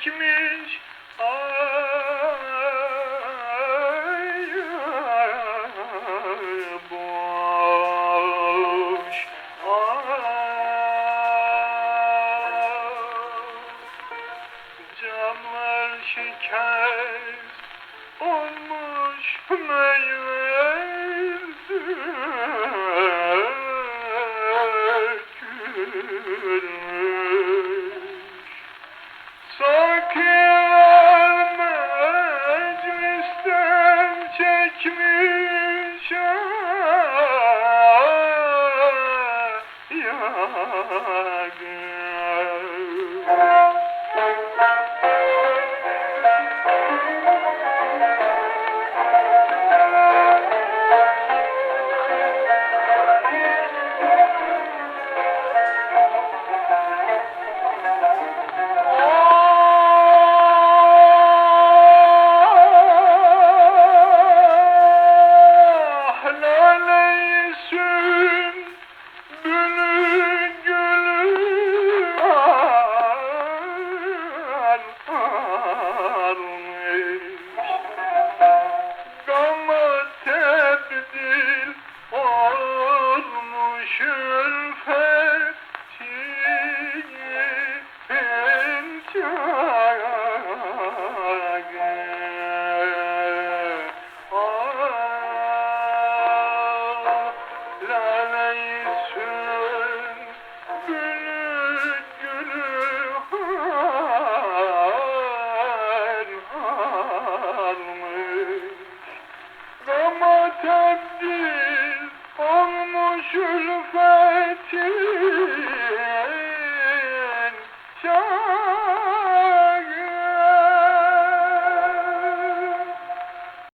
çekmiş ay, ay boş ay. Camlar şeker olmuş meyve kimi Muhaddis olmuş ülfetim